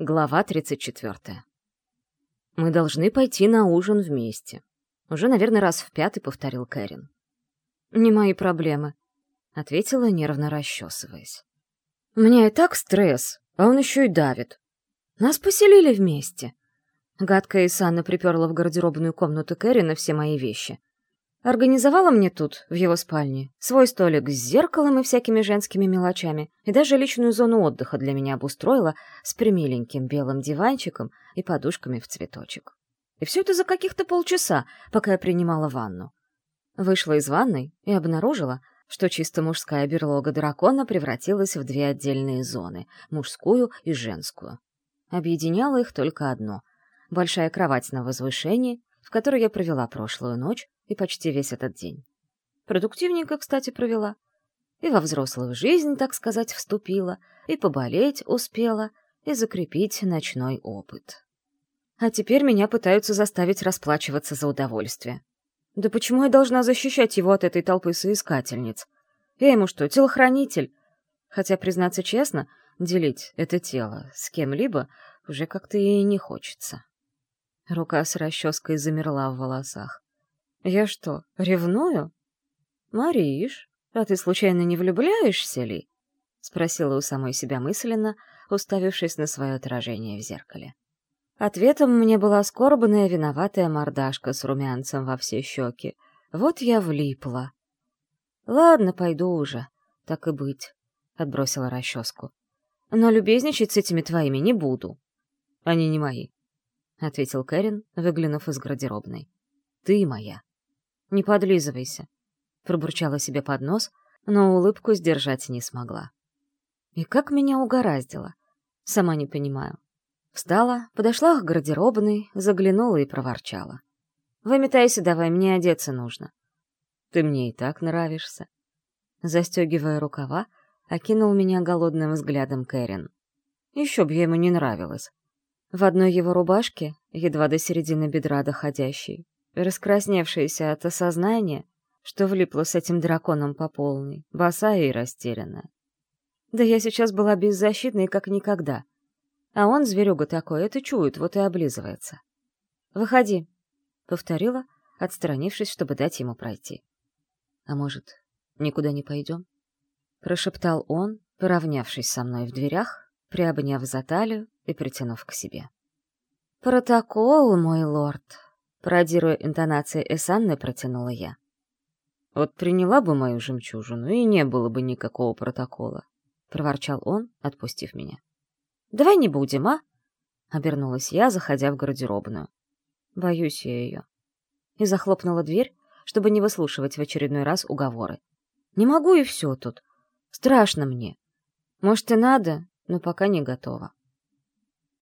Глава 34. «Мы должны пойти на ужин вместе», — уже, наверное, раз в пятый повторил Кэрин. «Не мои проблемы», — ответила, нервно расчесываясь. «У меня и так стресс, а он еще и давит. Нас поселили вместе». Гадкая Исанна приперла в гардеробную комнату Кэрина все мои вещи. Организовала мне тут, в его спальне, свой столик с зеркалом и всякими женскими мелочами, и даже личную зону отдыха для меня обустроила с примиленьким белым диванчиком и подушками в цветочек. И все это за каких-то полчаса, пока я принимала ванну. Вышла из ванной и обнаружила, что чисто мужская берлога дракона превратилась в две отдельные зоны — мужскую и женскую. Объединяло их только одно — большая кровать на возвышении, в которой я провела прошлую ночь, и почти весь этот день. Продуктивненько, кстати, провела. И во взрослую жизнь, так сказать, вступила, и поболеть успела, и закрепить ночной опыт. А теперь меня пытаются заставить расплачиваться за удовольствие. Да почему я должна защищать его от этой толпы соискательниц? Я ему что, телохранитель? Хотя, признаться честно, делить это тело с кем-либо уже как-то ей не хочется. Рука с расческой замерла в волосах. Я что, ревную? Мариш, а ты случайно не влюбляешься ли? Спросила у самой себя мысленно, уставившись на свое отражение в зеркале. Ответом мне была скорбная виноватая мордашка с румянцем во все щеки. Вот я влипла. Ладно, пойду уже, так и быть, отбросила расческу. Но любезничать с этими твоими не буду. Они не мои, ответил Кэрин, выглянув из гардеробной. Ты моя. Не подлизывайся», — пробурчала себе под нос, но улыбку сдержать не смогла. И как меня угораздило, сама не понимаю. Встала, подошла к гардеробной, заглянула и проворчала. «Выметайся давай, мне одеться нужно». «Ты мне и так нравишься». Застегивая рукава, окинул меня голодным взглядом Кэрин. Еще б я ему не нравилась. В одной его рубашке, едва до середины бедра доходящей, раскрасневшаяся от осознания, что влипла с этим драконом по полной, босая и растерянная. Да я сейчас была беззащитной, как никогда. А он, зверюга такой, это чует, вот и облизывается. «Выходи», — повторила, отстранившись, чтобы дать ему пройти. «А может, никуда не пойдем?» — прошептал он, поравнявшись со мной в дверях, приобняв за талию и притянув к себе. «Протокол, мой лорд», Пародируя интонации Эсанны, протянула я. «Вот приняла бы мою жемчужину, и не было бы никакого протокола», — проворчал он, отпустив меня. «Давай не будем, а?» — обернулась я, заходя в гардеробную. «Боюсь я ее». И захлопнула дверь, чтобы не выслушивать в очередной раз уговоры. «Не могу и все тут. Страшно мне. Может, и надо, но пока не готова».